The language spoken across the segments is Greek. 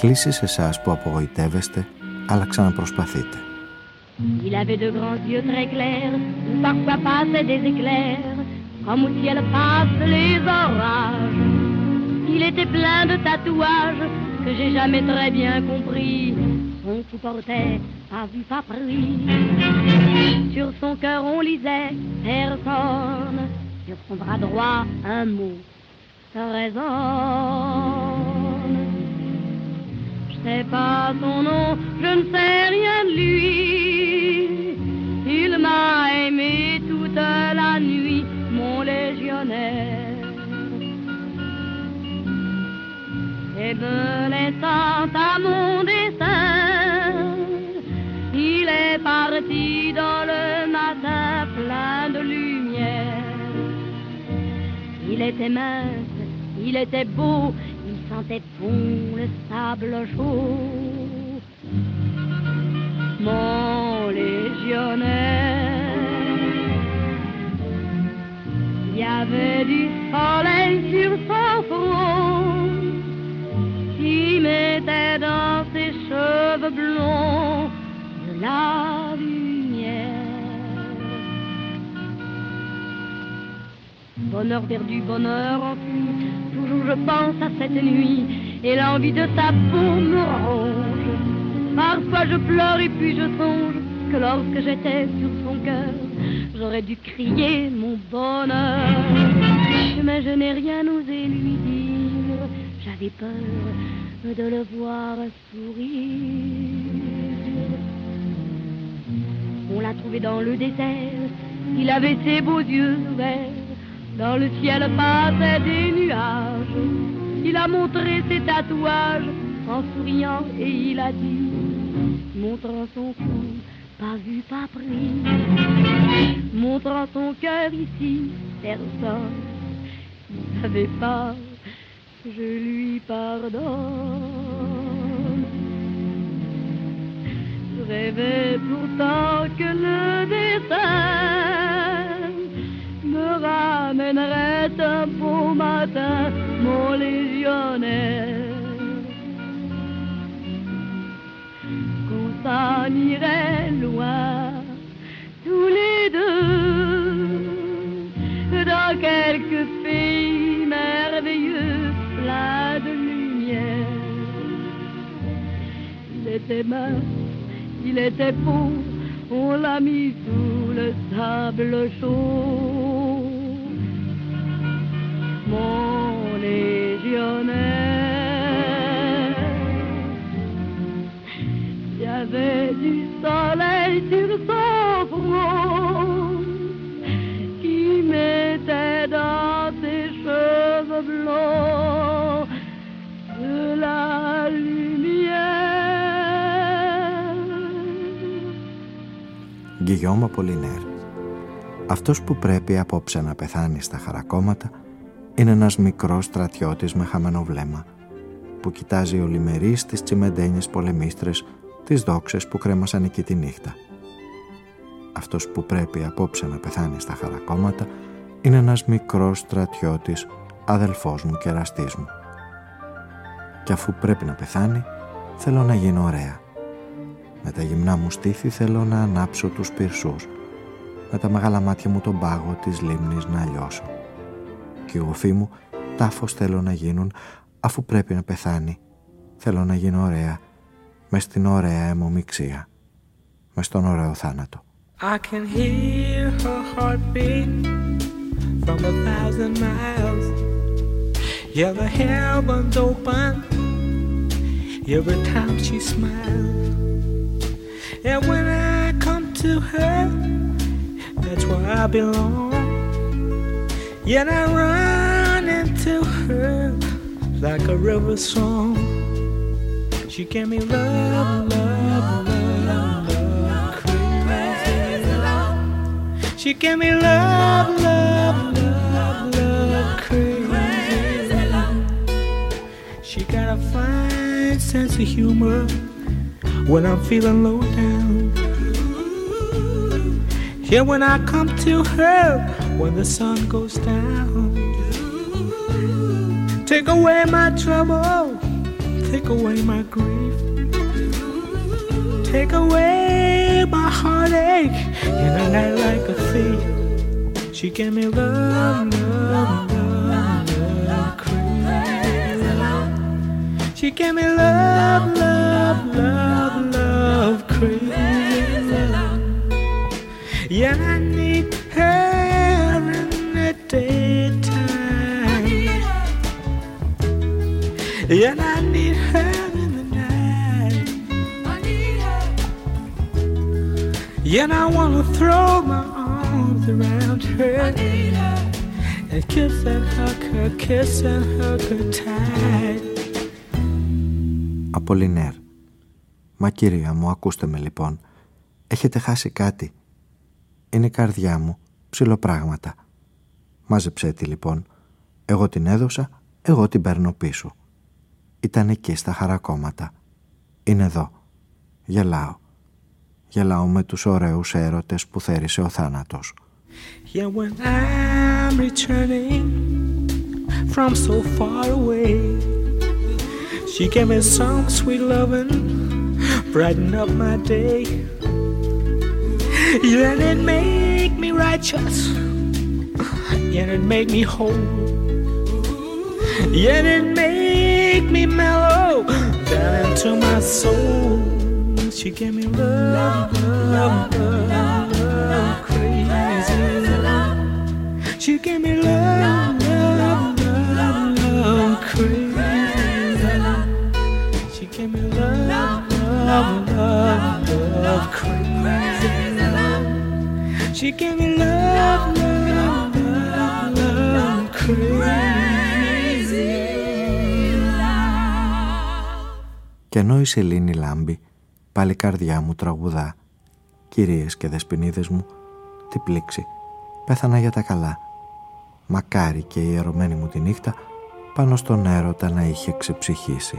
κλήσεις εσάς που απογοητεύεστε, αλλά ξαναπροσπαθείτε. Il avait de grands yeux très clairs, où parfois passaient des éclairs, comme au ciel passent les orages. Il était plein de tatouages que j'ai jamais très bien compris. Son cou portait pas vu, pas pris. Sur son cœur on lisait personne, sur son bras droit un mot, ça résonne sais pas son nom, je ne sais rien de lui. Il m'a aimé toute la nuit, mon légionnaire. Et me laissant à mon destin, il est parti dans le matin plein de lumière. Il était mince, il était beau, sentait bon le sable chaud. Mon légionnaire, il y avait du soleil sur son front qui mettait dans ses cheveux blonds de la lumière. Bonheur perdu, bonheur enfui je pense à cette nuit et l'envie de ta peau me ronge. Parfois je pleure et puis je songe que lorsque j'étais sur son cœur, j'aurais dû crier mon bonheur. Mais je n'ai rien osé lui dire, j'avais peur de le voir sourire. On l'a trouvé dans le désert, il avait ses beaux yeux ouverts dans le ciel passaient des nuages. Il a montré ses tatouages en souriant et il a dit, montrant son cou, pas vu, pas pris. Montrant son cœur ici, personne ne savait pas, je lui pardonne. Je rêvais pourtant que le destin ramènerait un beau matin, mon légionnaire. Qu'on s'en irait loin, tous les deux, dans quelques pays merveilleux, plein de lumière. Il était mince, il était beau, on l'a mis sous le sable chaud. Avait du soleil sur son front qui mettait dans ses cheveux blonds de la lumière. Γκυγιώμα Πολυνέρ Αυτός που πρέπει απόψε να πεθάνει στα χαρακόμματα είναι ένας μικρός στρατιώτης με χαμένο βλέμμα που κοιτάζει ολιμερή στις τσιμεντένιες πολεμίστρες τις δόξες που κρέμασαν εκεί τη νύχτα. Αυτός που πρέπει απόψε να πεθάνει στα χαρακόμματα είναι ένας μικρός στρατιώτης, αδελφός μου και εραστής μου. Και αφού πρέπει να πεθάνει, θέλω να γίνω ωραία. Με τα γυμνά μου στήθη θέλω να ανάψω τους πυρσούς. Με τα μεγάλα μάτια μου τον πάγο της λίμνης να λιώσω και η μου τάφος θέλω να γίνουν αφού πρέπει να πεθάνει. Θέλω να γίνω ωραία με στην ωραία αιμομιξία, με στον ωραίο θάνατο. I can hear her heartbeat from a thousand miles. Yeah, the heavens open every time she smiles. And when I come to her, that's where I belong. Yet I run into her like a river song. She gave me love, love, love, love, crazy love. She gave me love, love, love, love, crazy love. She got a fine sense of humor when I'm feeling low down. Yeah, when I come to her when the sun goes down. Take away my trouble, take away my grief, take away my heartache in a night like a thief. She gave me love, love, love, love, love. She gave me love, love, love, love, love. Yeah, I need daytime. And I need her And I want to throw my arms around her. I need her. And kiss and hug her, kiss and hug her tight. Απολυνέρ. Μα κυρία μου, ακούστε με λοιπόν. Έχετε χάσει κάτι. Είναι η καρδιά μου, ψιλοπράγματα. Μάζεψέ τη λοιπόν. Εγώ την έδωσα, εγώ την παίρνω πίσω. Ήταν εκεί στα χαρακόμματα. Είναι εδώ. Γελάω. Γελάω με τους ωραίους έρωτες που θέρισε ο θάνατος. Yeah, when I'm returning from so far away She gave me some sweet loving Brighten up my day Yeah, it make me righteous Yet it make me whole. Yet it make me mellow down into my soul. She gave me love, love, love, love, crazy love. She gave me love, love, love, love, crazy love. She gave me love, love, love, love, crazy love. She gave me love, love. Κι ενώ η σελήνη λάμπει, πάλι καρδιά μου τραγουδά. Κυρίες και δεσποινίδες μου, τι πλήξη, πέθανα για τα καλά. Μακάρι και η ερωμένη μου τη νύχτα πάνω στον έρωτα να είχε ξεψυχήσει.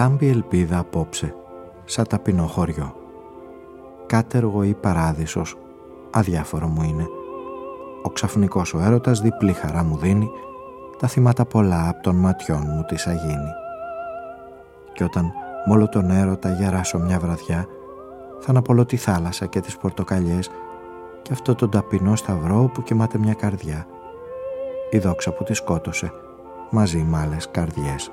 Λάμπει ελπίδα απόψε, σαν ταπεινό χωριό. Κάτεργο ή παράδεισος, αδιάφορο μου είναι. Ο ξαφνικός ο έρωτας διπλή χαρά μου δίνει, τα θυμάτα πολλά από των ματιών μου της αγίνει. Κι όταν μόλο τον έρωτα γεράσω μια βραδιά, θα αναπολώ τη θάλασσα και τις πορτοκαλιές και αυτό τον ταπεινό σταυρό που κοιμάται μια καρδιά. η δόξα που τη σκότωσε μαζί με άλλες καρδιές.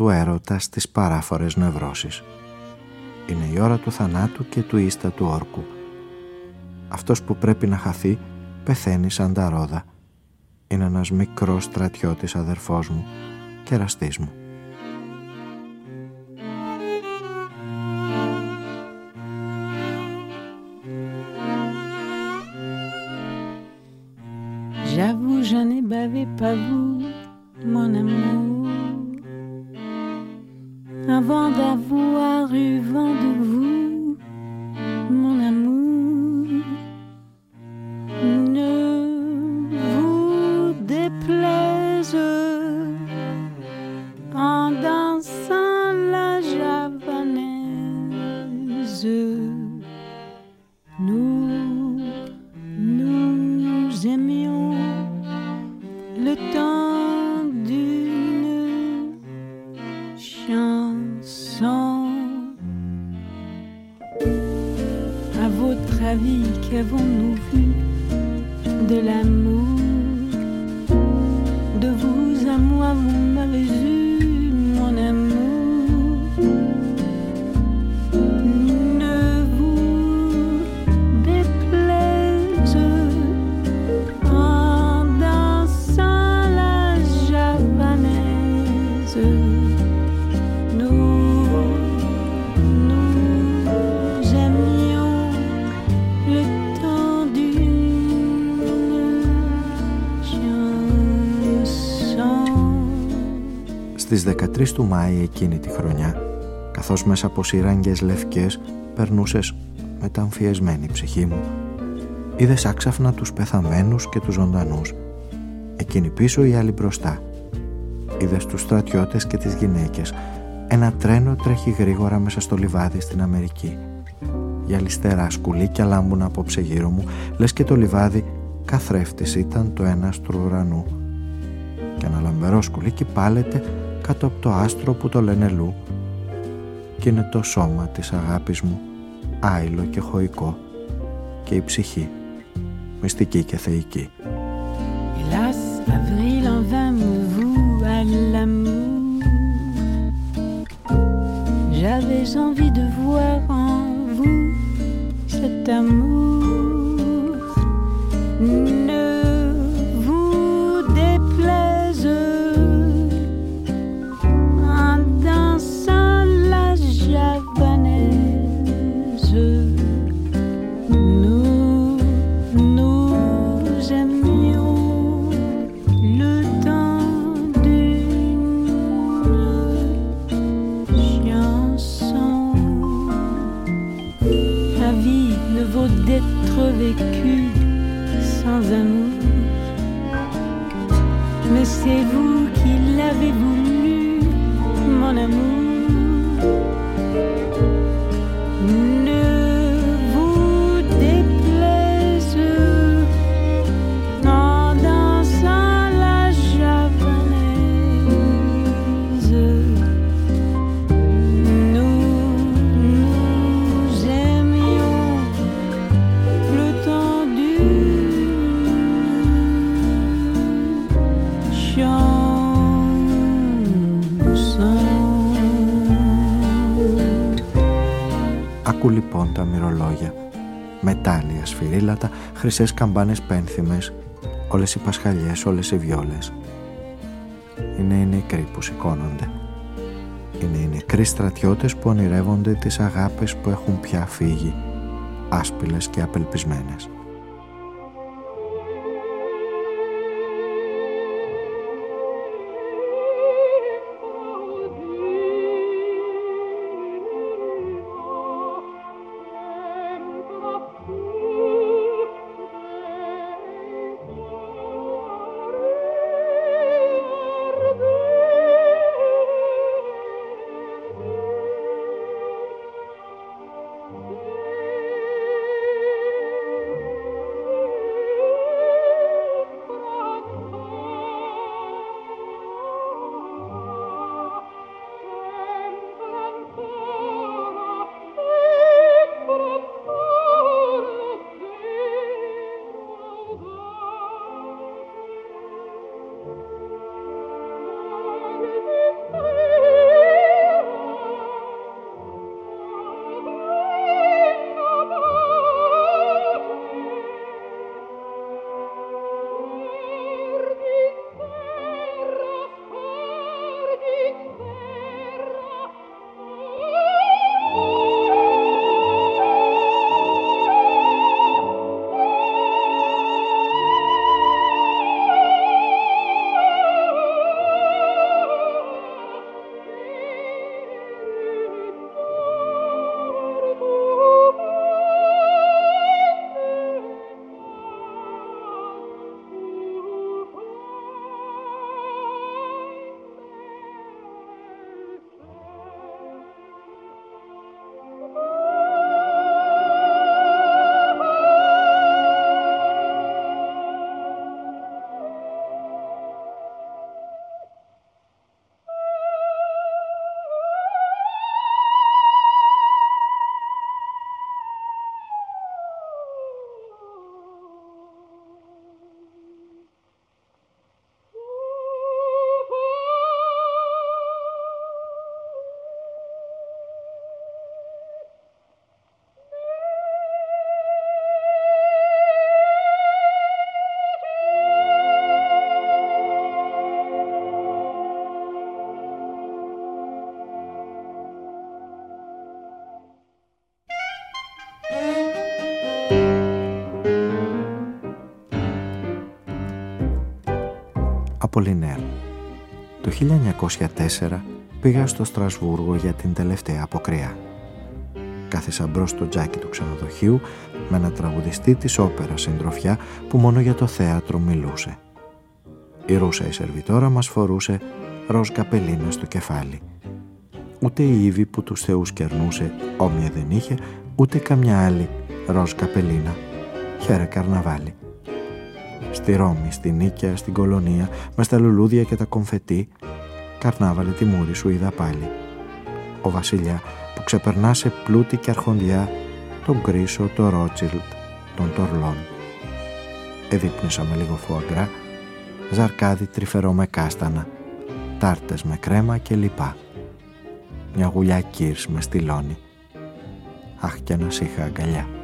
Του έρωτα στις παράφορες νευρώσεις. Είναι η ώρα του θανάτου και του ίστατου όρκου. Αυτός που πρέπει να χαθεί πεθαίνει σαν τα ρόδα. Είναι ένας μικρός στρατιώτης αδερφός μου και εραστής μου. J'avoue, je n'ai bavé pas vous, qu'avons-nous vu de l'amour 23 του Μάη εκείνη τη χρονιά, καθώς μέσα από σειράγγες λευκές περνούσες με τα αμφιεσμένη ψυχή μου, είδε άξαφνα τους πεθαμένους και τους ζωντανούς, εκείνη πίσω η άλλη μπροστά. Είδε τους στρατιώτες και τις γυναίκες, ένα τρένο τρέχει γρήγορα μέσα στο λιβάδι στην Αμερική. Γυαλιστερά σκουλίκια λάμπουν απόψε γύρω μου, λες και το λιβάδι καθρέφτης ήταν το ένα του ουρανού. Και ένα λαμπερό σκουλίκι πάλεται κάτω από το άστρο που το λένε Λου και είναι το σώμα της αγάπης μου, άειλο και χωικό και η ψυχή, μυστική και θεϊκή. Hélas, avril en vain me voue à l'amour. J'avais envie de voir en vous cet amour. Μετάλλια σφυρίλατα, χρυσές καμπάνες πένθυμες, όλες οι πασχαλιές, όλες οι βιόλες. Είναι οι νεκροί που σηκώνονται. Είναι οι νεκροί στρατιώτες που ονειρεύονται τις αγάπες που έχουν πια φύγει, άσπυλες και απελπισμένες. Απολινέρ. Το 1904 πήγα στο Στρασβούργο για την τελευταία αποκριά. Κάθισα μπρος στο τζάκι του ξενοδοχείου με ένα τραγουδιστή της όπερας συντροφιά που μόνο για το θέατρο μιλούσε. Η Ρούσα η σερβιτόρα μας φορούσε ροζ καπελίνα στο κεφάλι. Ούτε η Ήβη που τους θεούς κερνούσε όμοια δεν είχε, ούτε καμιά άλλη ροζ καπελίνα. Χαίρε καρναβάλι. Στη Ρώμη, στη Νίκαια, στην Κολονία, με στα λουλούδια και τα κομφετή, καρνάβαλε τη μούρη σου είδα πάλι. Ο βασιλιά που ξεπερνά σε πλούτη και αρχοντιά τον Κρίσο, τον Ρότσιλτ, τον Τορλόν. Εδείπνησα με λίγο φουαγκρά, ζαρκάδι τρυφερό με κάστανα, τάρτες με κρέμα και λοιπά. Μια γουλιά κύρς με στυλώνει. Αχ και να είχα αγκαλιά.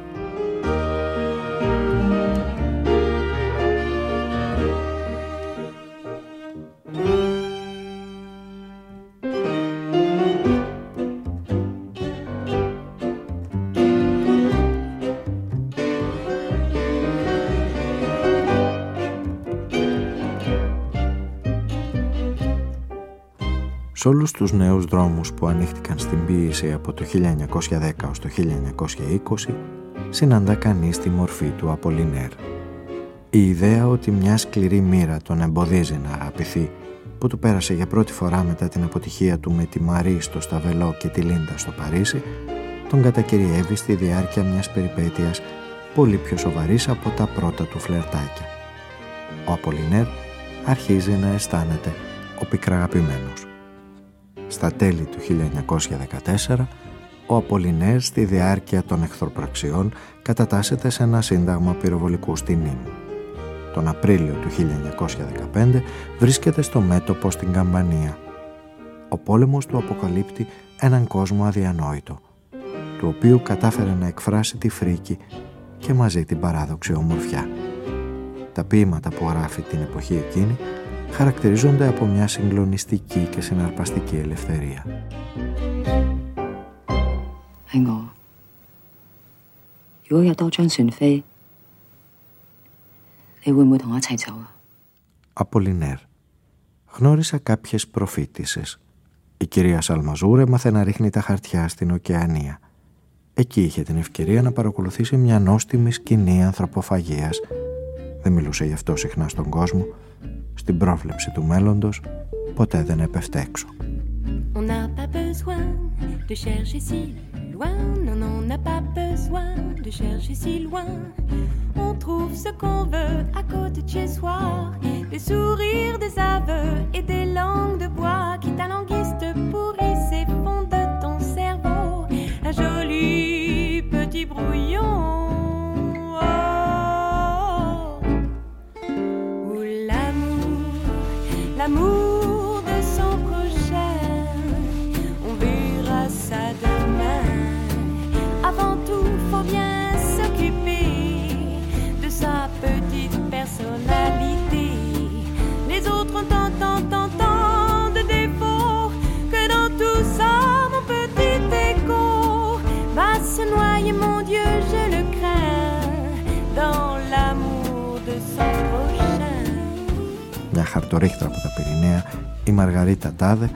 Σε όλους τους νέους δρόμους που ανοίχτηκαν στην ποίηση από το 1910 ως το 1920 συναντά κανείς τη μορφή του Απολινέρ. Η ιδέα ότι μια σκληρή μοίρα τον εμποδίζει να αγαπηθεί που του πέρασε για πρώτη φορά μετά την αποτυχία του με τη Μαρή στο Σταβελό και τη Λίντα στο Παρίσι τον κατακυριεύει στη διάρκεια μιας περιπέτειας πολύ πιο σοβαρής από τα πρώτα του φλερτάκια. Ο Απολινέρ αρχίζει να αισθάνεται ο πικραγαπημένος. Στα τέλη του 1914, ο Απολινέρ στη διάρκεια των εχθροπραξιών κατατάσσεται σε ένα σύνταγμα πυροβολικού στην Νήμ. Τον Απρίλιο του 1915 βρίσκεται στο μέτωπο στην Καμπανία. Ο πόλεμος του αποκαλύπτει έναν κόσμο αδιανόητο, του οποίου κατάφερε να εκφράσει τη φρίκη και μαζί την παράδοξη ομορφιά. Τα ποίηματα που γράφει την εποχή εκείνη χαρακτηρίζονται από μια συγκλονιστική και συναρπαστική ελευθερία. Απολινέρ Γνώρισα κάποιες προφήτησες. Η κυρία Σαλμαζούρ έμαθε να ρίχνει τα χαρτιά στην ωκεανία. Εκεί είχε την ευκαιρία να παρακολουθήσει μια νόστιμη σκηνή ανθρωποφαγίας. Δεν μιλούσε γι' αυτό συχνά στον κόσμο, στην πρόβλεψη του μέλλοντος ποτέ δεν έπεφτε έξω. On n'a pas besoin de chercher si loin, non, non, on n'a pas besoin de chercher si loin. On trouve ce qu'on veut à côté de chez soi, des sourires, des Μια χαρτορίχτρα από τα Πυρηναία, η Μαργαρίτα Τάδε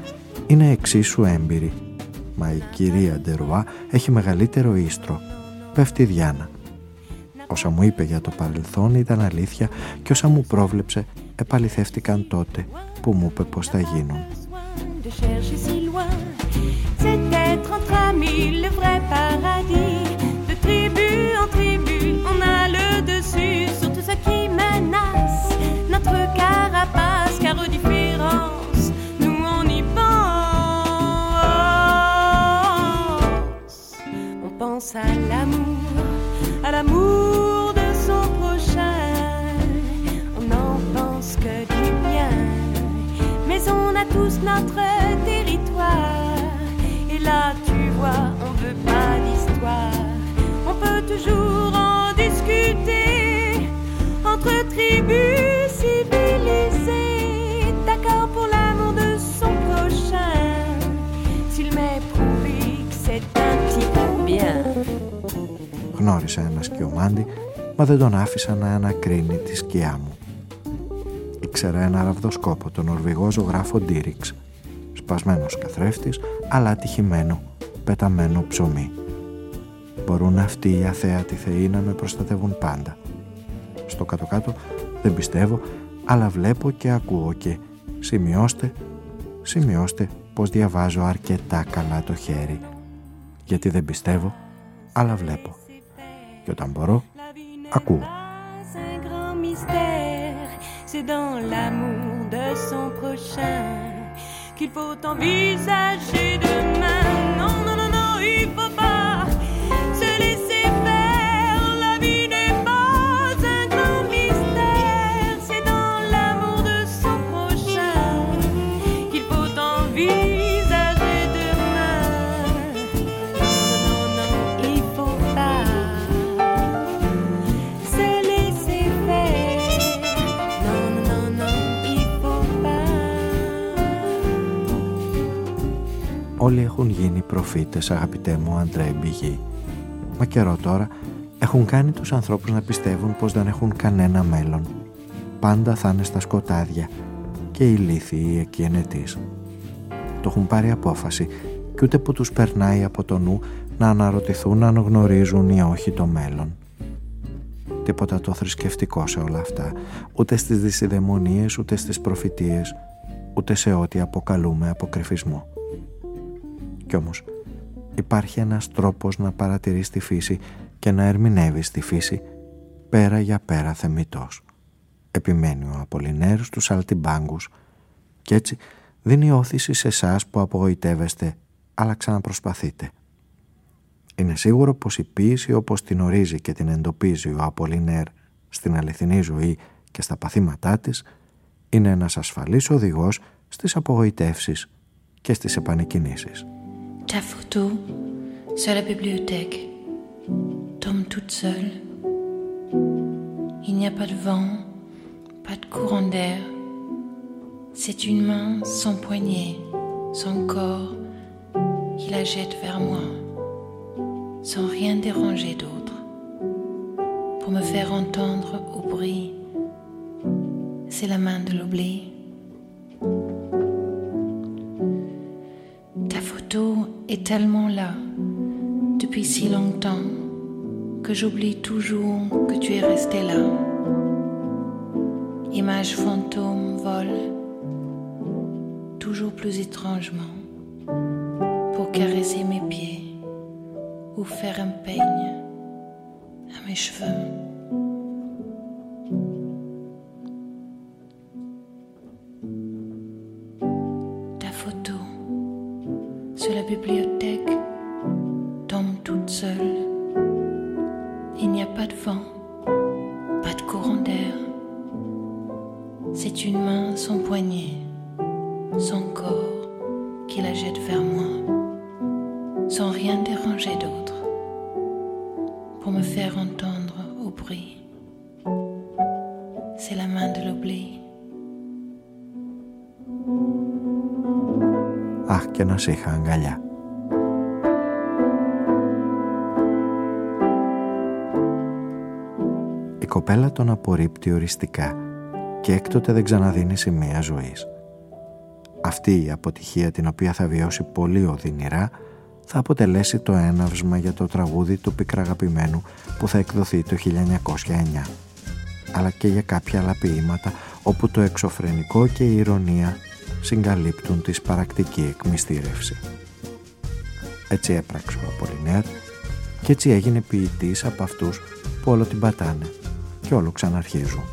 είναι εξίσου έμπειρη. Μα η κυρία Ντερουά έχει μεγαλύτερο ίστρο. Πέφτει Διάνα. Όσα μου είπε για το παρελθόν ήταν αλήθεια και όσα μου πρόβλεψε επαληθεύτηκαν τότε που μου είπε πως θα γίνουν. À l'amour, à l'amour de son prochain. On n'en pense que du bien, mais on a tous notre territoire. Et là, tu vois, on veut pas d'histoire. On peut toujours en discuter entre tribus civilisées, d'accord pour petit peu bien. Γνώρισα ένα σκιωμάντι, μα δεν τον άφησα να ανακρίνει τη σκιά μου. Η ήξερα ένα ραβδοσκόπο, τον Ορβηγό ζωγράφο Ντίριξ. Σπασμένος καθρέφτης, αλλά ατυχημένο, πεταμένο ψωμί. Μπορούν αυτοί οι αθέατοι θεοί να με προστατεύουν πάντα. Στο κάτω-κάτω δεν πιστεύω, αλλά βλέπω και ακούω και σημειώστε, σημειώστε πως διαβάζω αρκετά καλά το χέρι. Γιατί δεν πιστεύω, αλλά βλέπω. Και όταν μπορώ, ακούω. C'est dans l'amour de son prochain qu'il faut envisager demain. Non, non, non, non, il faut pas προφήτες αγαπητέ μου Αντρέ Μπηγή. Μα καιρό τώρα έχουν κάνει τους ανθρώπους να πιστεύουν πως δεν έχουν κανένα μέλλον. Πάντα θα είναι στα σκοτάδια και οι λύθιοι εκεί ενετής. Το έχουν πάρει απόφαση και ούτε που τους περνάει από το νου να αναρωτηθούν αν γνωρίζουν ή όχι το μέλλον. Τίποτα το θρησκευτικό σε όλα αυτά, ούτε στις δυσιδαιμονίες, ούτε στις προφητείες, ούτε σε ό,τι αποκαλούμε αποκρυφισμό. Κι όμως υπάρχει ένας τρόπος να παρατηρείς τη φύση και να ερμηνεύεις τη φύση πέρα για πέρα θεμητός. Επιμένει ο Απολυνέρος τους αλτιμπάγκους και έτσι δίνει όθηση σε εσάς που απογοητεύεστε αλλά ξαναπροσπαθείτε. Είναι σίγουρο πως η ποίηση όπως την ορίζει και την εντοπίζει ο Απολυνέρ στην αληθινή ζωή και στα παθήματά της είναι ένας ασφαλής οδηγός στις απογοητεύσεις και στις επανεκκινήσεις. Ta photo sur la bibliothèque tombe toute seule. Il n'y a pas de vent, pas de courant d'air. C'est une main sans poignet, sans corps, qui la jette vers moi, sans rien déranger d'autre, pour me faire entendre au bruit. C'est la main de l'oubli. Est tellement là depuis si longtemps que j'oublie toujours que tu es resté là. Image fantôme vole toujours plus étrangement pour caresser mes pieds ou faire un peigne à mes cheveux. Son corps qui la jette vers moi, sans rien déranger d'autre, pour me faire entendre au bruit. C'est la main de l'oubli. και να σε είχα αγκαλιά. Η κοπέλα τον απορρίπτει οριστικά και έκτοτε δεν ξαναδίνει σημεία ζωής. Αυτή η αποτυχία την οποία θα βιώσει πολύ οδυνηρά θα αποτελέσει το έναυσμα για το τραγούδι του πικραγαπημένου που θα εκδοθεί το 1909 αλλά και για κάποια άλλα ποίηματα όπου το εξωφρενικό και η ηρωνία συγκαλύπτουν τη σπαρακτική εκμυστήρευση. Έτσι έπραξε ο Απολυνέρ και έτσι έγινε ποιητής από αυτούς που όλο την πατάνε και όλο ξαναρχίζουν.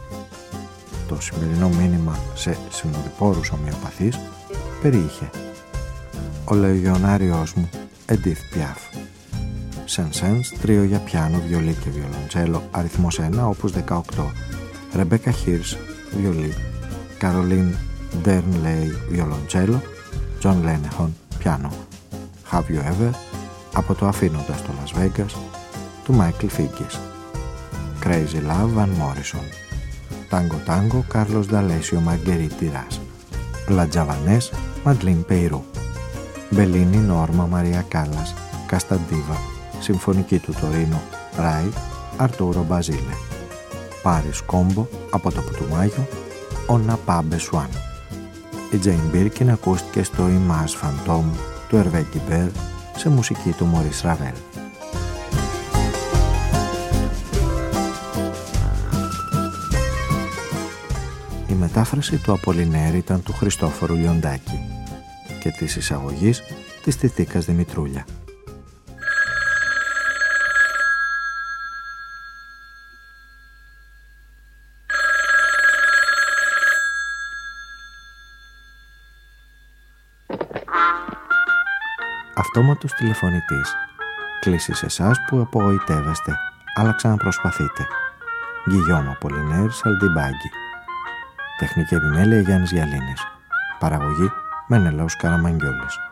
Το σημερινό μήνυμα σε συνοδοιπόρους ομοιοπαθείς περιείχε «Ο λεγεωνάριός μου, Εντίθ Πιάφ». Σεν Σανς, τρίο για πιάνο, βιολί και βιολοντσέλο, αριθμός 1, opus 18. Ρεμπέκα Χιρς, βιολί. Καρολίν Ντέρνλεϊ βιολοντσέλο, Τζον Λένεχον πιάνο. Have You Ever από το Αφήνοντας το Las Vegas του Μάικλ Φίγκης. Crazy Love Van Morrison. Τάγκο Τάγκο Κάρλος ντ' Αλέσιο Μαργκερίτ Ντιράς. La Javanaise Μαντλίν Πεϊρού. Μπελίνι Νόρμα Μαρία Κάλλας. Casta Diva. Συμφωνική του Τορίνο Ράι Αρτούρο Μπαζίλε. Πάρις Κόμπο από το Putumayo «On a pas besoin». Η Τζέιν Μπίρκιν ακούστηκε στο «Image Fantôme» του Ερβέ Γκιμπέρ σε μουσική του Μωρίς Ραβέλ. Μετάφραση του Απολινέρ ήταν του Χριστόφορου Λιοντάκη και της εισαγωγής της Τιθήκας Δημητρούλια. Αυτόματος τηλεφωνητής. Κλείσει σε εσάς που απογοητεύεστε, αλλά ξαναπροσπαθείτε. Γκυγιώμα Πολυνέρ Σαλντιμπάγκη. Τεχνική επιμέλεια Γιάννης Γιαλίνης. Παραγωγή Μενελαός Καραμαγγιόλης.